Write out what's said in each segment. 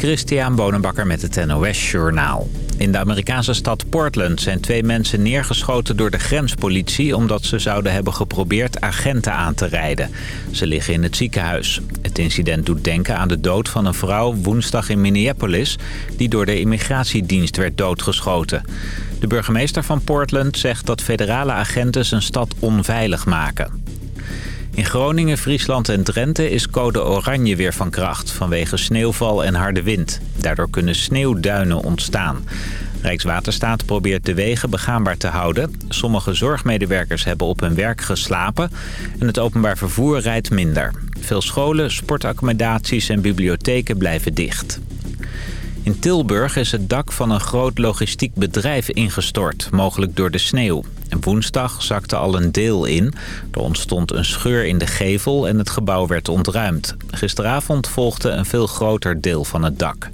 Christian Bonenbakker met het NOS Journaal. In de Amerikaanse stad Portland zijn twee mensen neergeschoten door de grenspolitie... omdat ze zouden hebben geprobeerd agenten aan te rijden. Ze liggen in het ziekenhuis. Het incident doet denken aan de dood van een vrouw woensdag in Minneapolis... die door de immigratiedienst werd doodgeschoten. De burgemeester van Portland zegt dat federale agenten zijn stad onveilig maken. In Groningen, Friesland en Drenthe is code oranje weer van kracht... vanwege sneeuwval en harde wind. Daardoor kunnen sneeuwduinen ontstaan. Rijkswaterstaat probeert de wegen begaanbaar te houden. Sommige zorgmedewerkers hebben op hun werk geslapen... en het openbaar vervoer rijdt minder. Veel scholen, sportaccommodaties en bibliotheken blijven dicht. In Tilburg is het dak van een groot logistiek bedrijf ingestort, mogelijk door de sneeuw. En woensdag zakte al een deel in. Er ontstond een scheur in de gevel en het gebouw werd ontruimd. Gisteravond volgde een veel groter deel van het dak.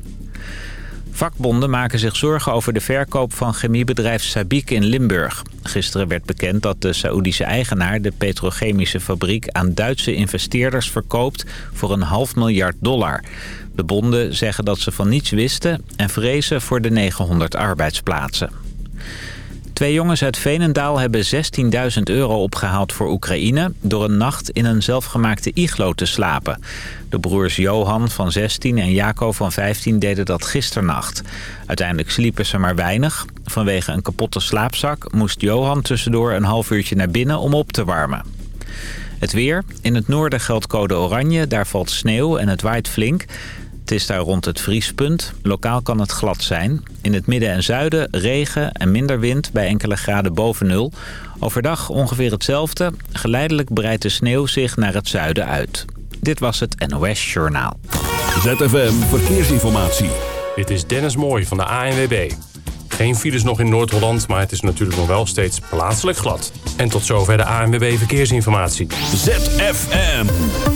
Vakbonden maken zich zorgen over de verkoop van chemiebedrijf Sabic in Limburg. Gisteren werd bekend dat de Saoedische eigenaar de petrochemische fabriek aan Duitse investeerders verkoopt voor een half miljard dollar. De bonden zeggen dat ze van niets wisten en vrezen voor de 900 arbeidsplaatsen. Twee jongens uit Veenendaal hebben 16.000 euro opgehaald voor Oekraïne... door een nacht in een zelfgemaakte iglo te slapen. De broers Johan van 16 en Jaco van 15 deden dat gisternacht. Uiteindelijk sliepen ze maar weinig. Vanwege een kapotte slaapzak moest Johan tussendoor een half uurtje naar binnen om op te warmen. Het weer. In het noorden geldt code oranje. Daar valt sneeuw en het waait flink. Het is daar rond het vriespunt. Lokaal kan het glad zijn. In het midden en zuiden regen en minder wind bij enkele graden boven nul. Overdag ongeveer hetzelfde. Geleidelijk breidt de sneeuw zich naar het zuiden uit. Dit was het NOS Journaal. ZFM Verkeersinformatie. Dit is Dennis Mooij van de ANWB. Geen files nog in Noord-Holland, maar het is natuurlijk nog wel steeds plaatselijk glad. En tot zover de ANWB Verkeersinformatie. ZFM.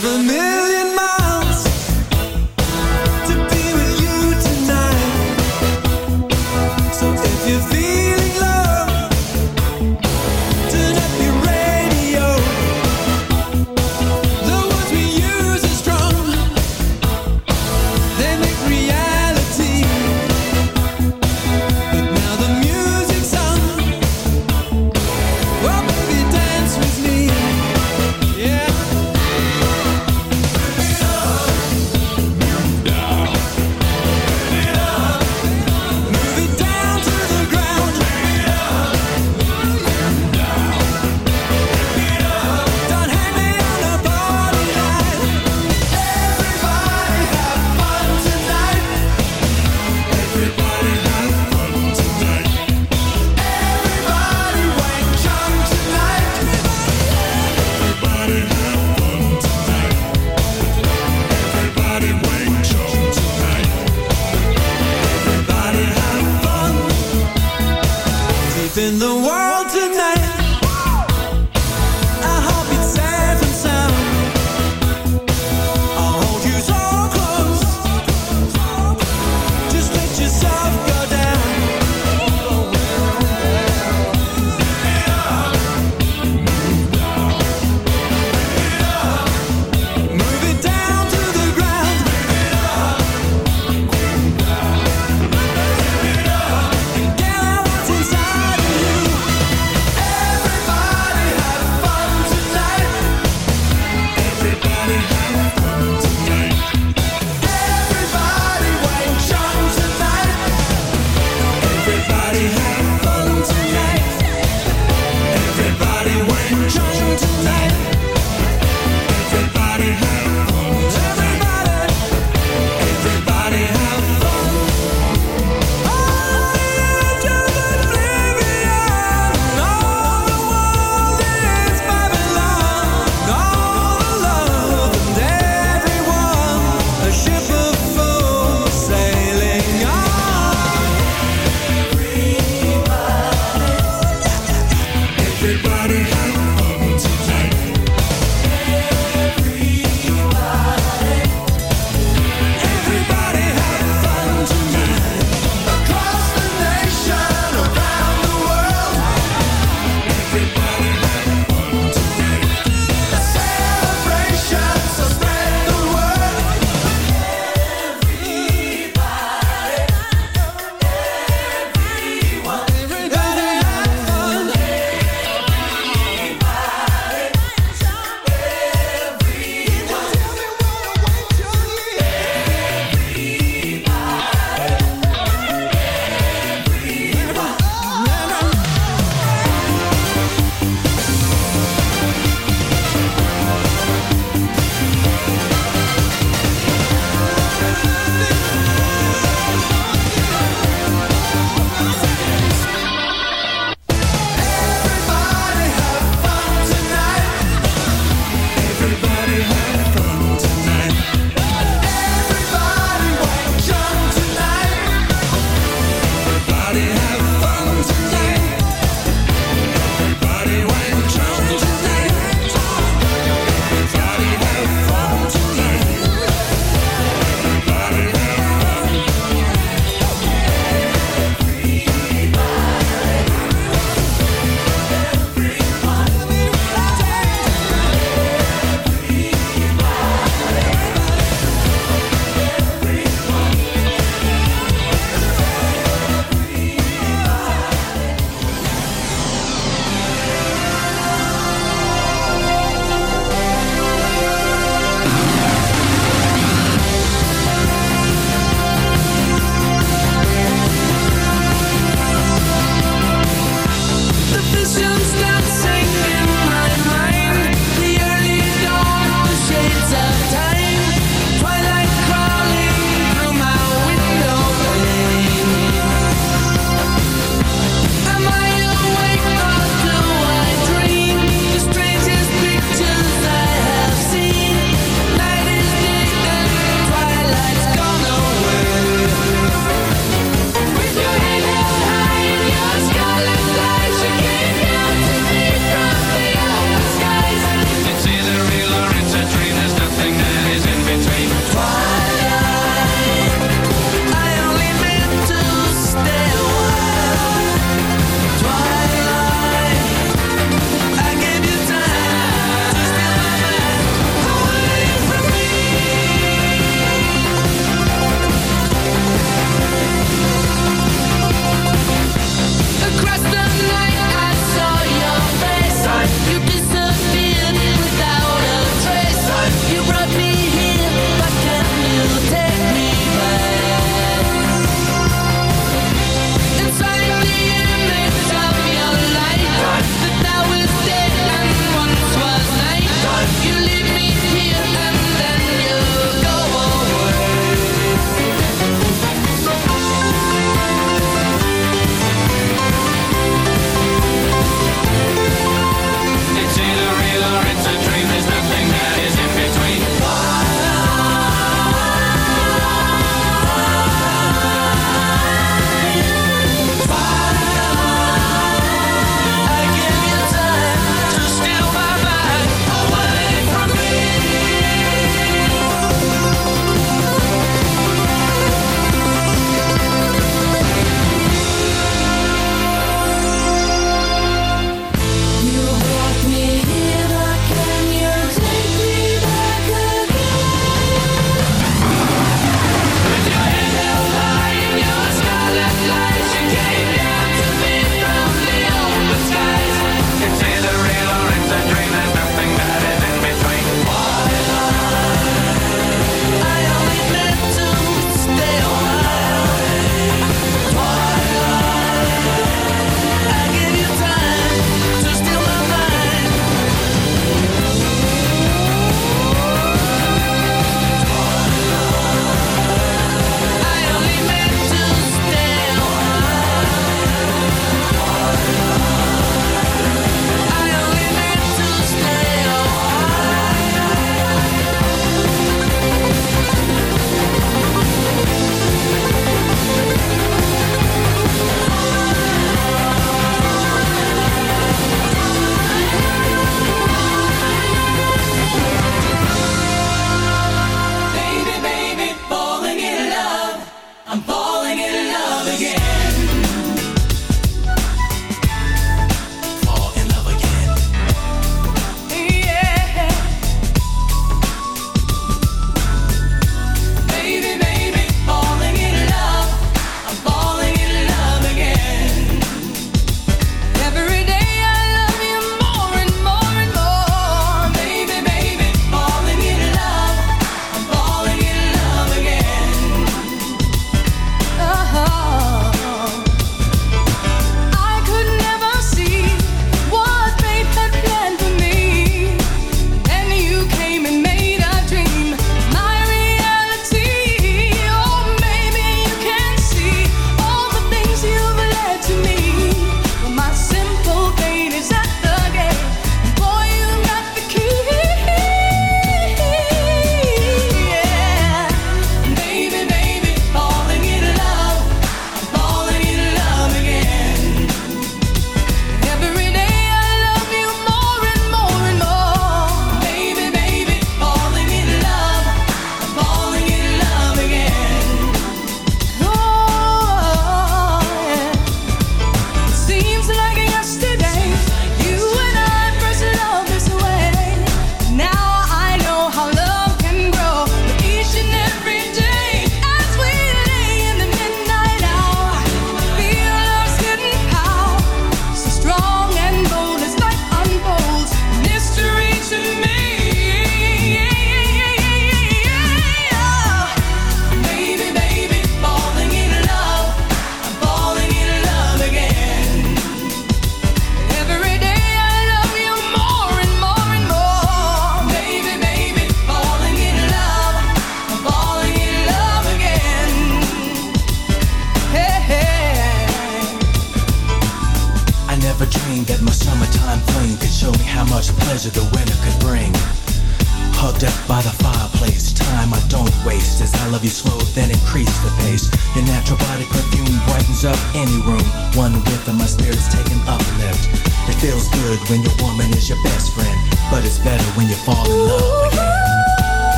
never miss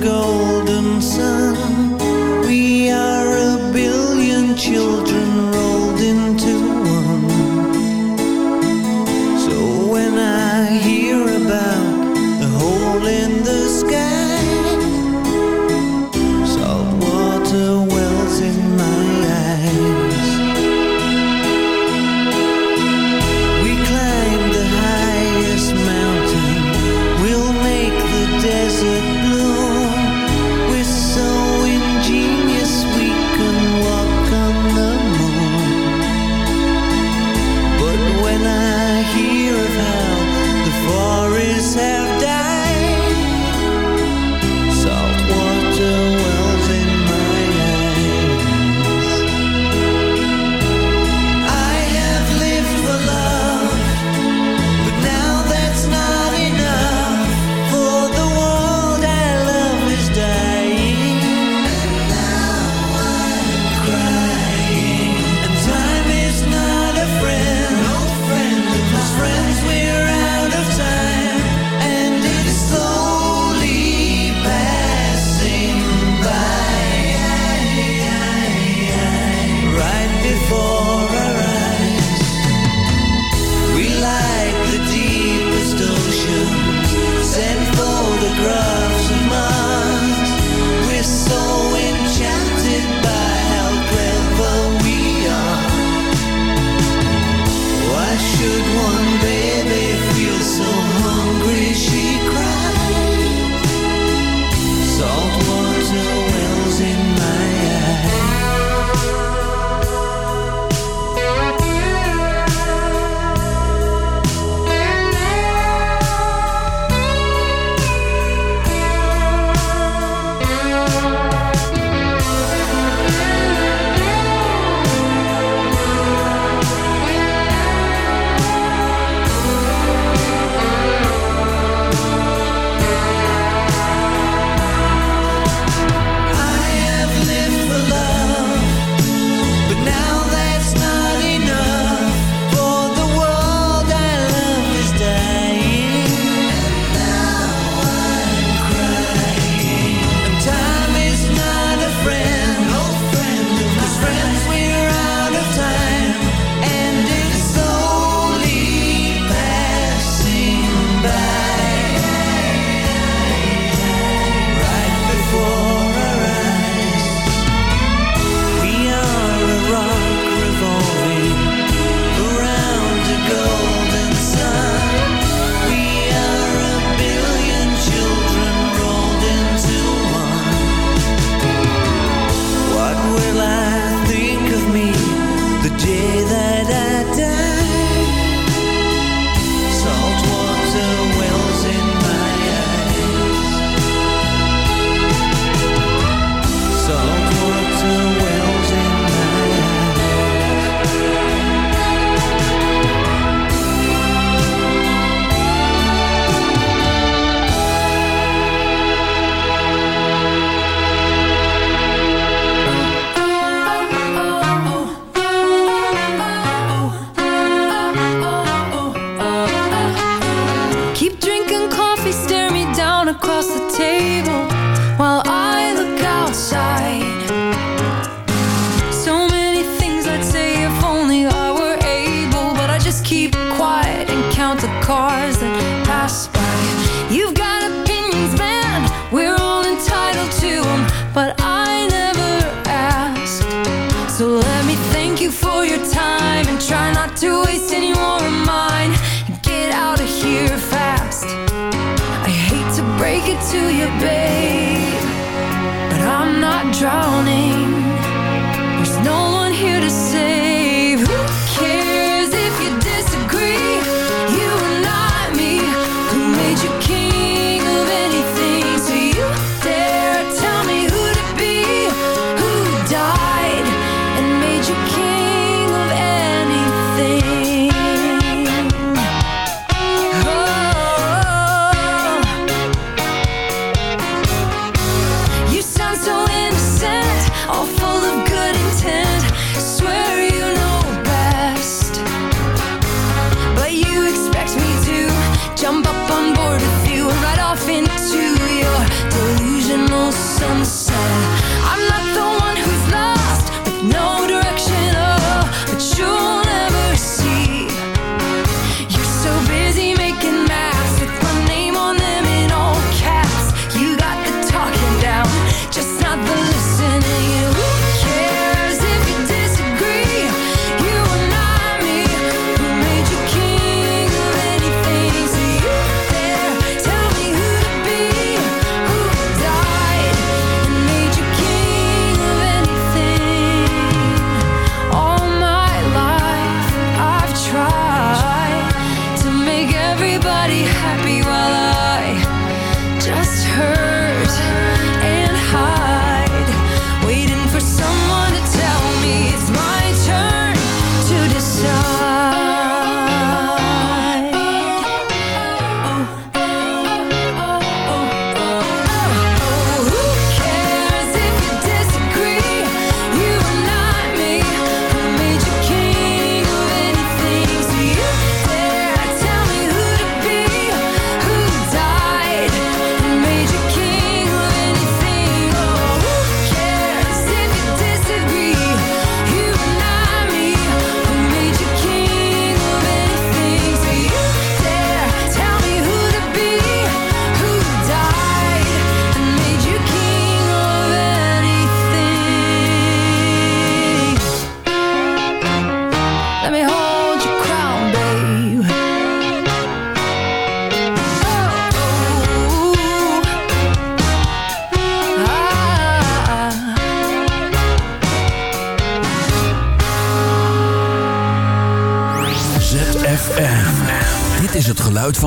go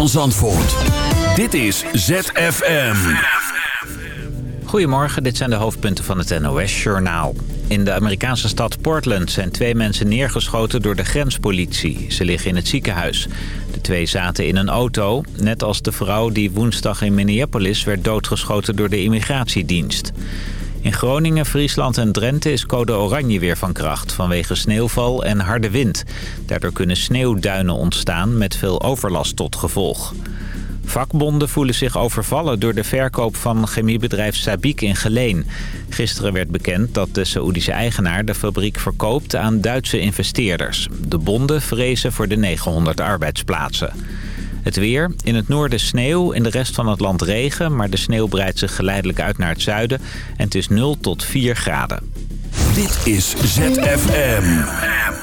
Zandvoort. Dit is ZFM. Goedemorgen, dit zijn de hoofdpunten van het NOS-journaal. In de Amerikaanse stad Portland zijn twee mensen neergeschoten door de grenspolitie. Ze liggen in het ziekenhuis. De twee zaten in een auto, net als de vrouw die woensdag in Minneapolis werd doodgeschoten door de immigratiedienst. In Groningen, Friesland en Drenthe is code oranje weer van kracht vanwege sneeuwval en harde wind. Daardoor kunnen sneeuwduinen ontstaan met veel overlast tot gevolg. Vakbonden voelen zich overvallen door de verkoop van chemiebedrijf Sabic in Geleen. Gisteren werd bekend dat de Saoedische eigenaar de fabriek verkoopt aan Duitse investeerders. De bonden vrezen voor de 900 arbeidsplaatsen. Het weer. In het noorden sneeuw, in de rest van het land regen... maar de sneeuw breidt zich geleidelijk uit naar het zuiden... en het is 0 tot 4 graden. Dit is ZFM.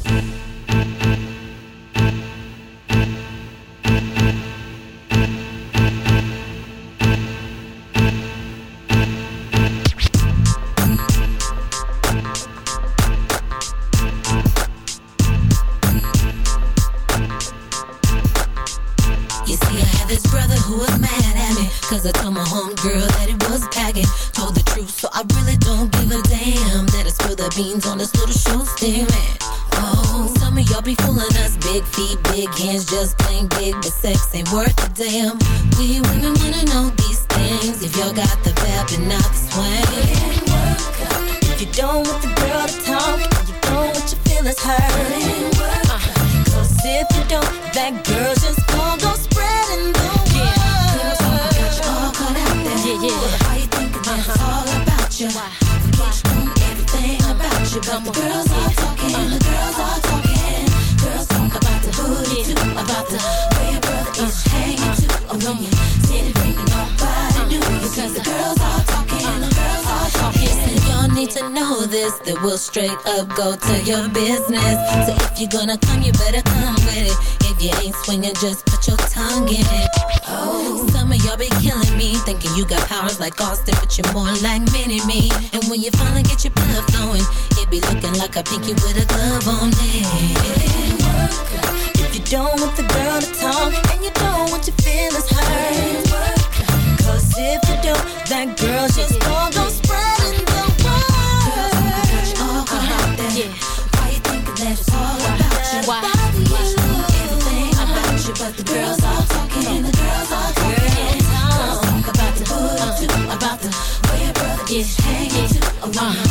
Big, but sex ain't worth a damn. We women wanna know these things. If y'all got the vibe and not the swing. If you don't want the girl to talk, you don't want your feelings hurt. Uh, Cause if you don't, that girl just gon' go spreading the word. Girls got you all caught out there. Yeah, yeah. Why you thinking that it's all about you? You know everything about you. But the girls are talking, the girls are talking. Talk about the way your brother is hanging too. Oh, when you sit and think nobody knew you. Cause the girls are talking, the girls are talking. And y'all need to know this, that we'll straight up go to your business. So if you're gonna come, you better come with it. If you ain't swinging, just put your tongue in it. Oh, some of y'all be killing me, thinking you got powers like Austin, but you're more like Mini Me. And when you finally get your blood flowing, it be looking like a pinky with a glove on it. You don't want the girl to talk, and you don't want your feelings hurt. Cause if you don't, that girl just gon' go spreading the word. Yeah. Why you thinking that it's all about you? Why? Everything about you, but the girls all talking, the girls all talking. Girls talk about the booty too, about the way your brother is hanging too. Oh, uh,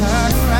turn around.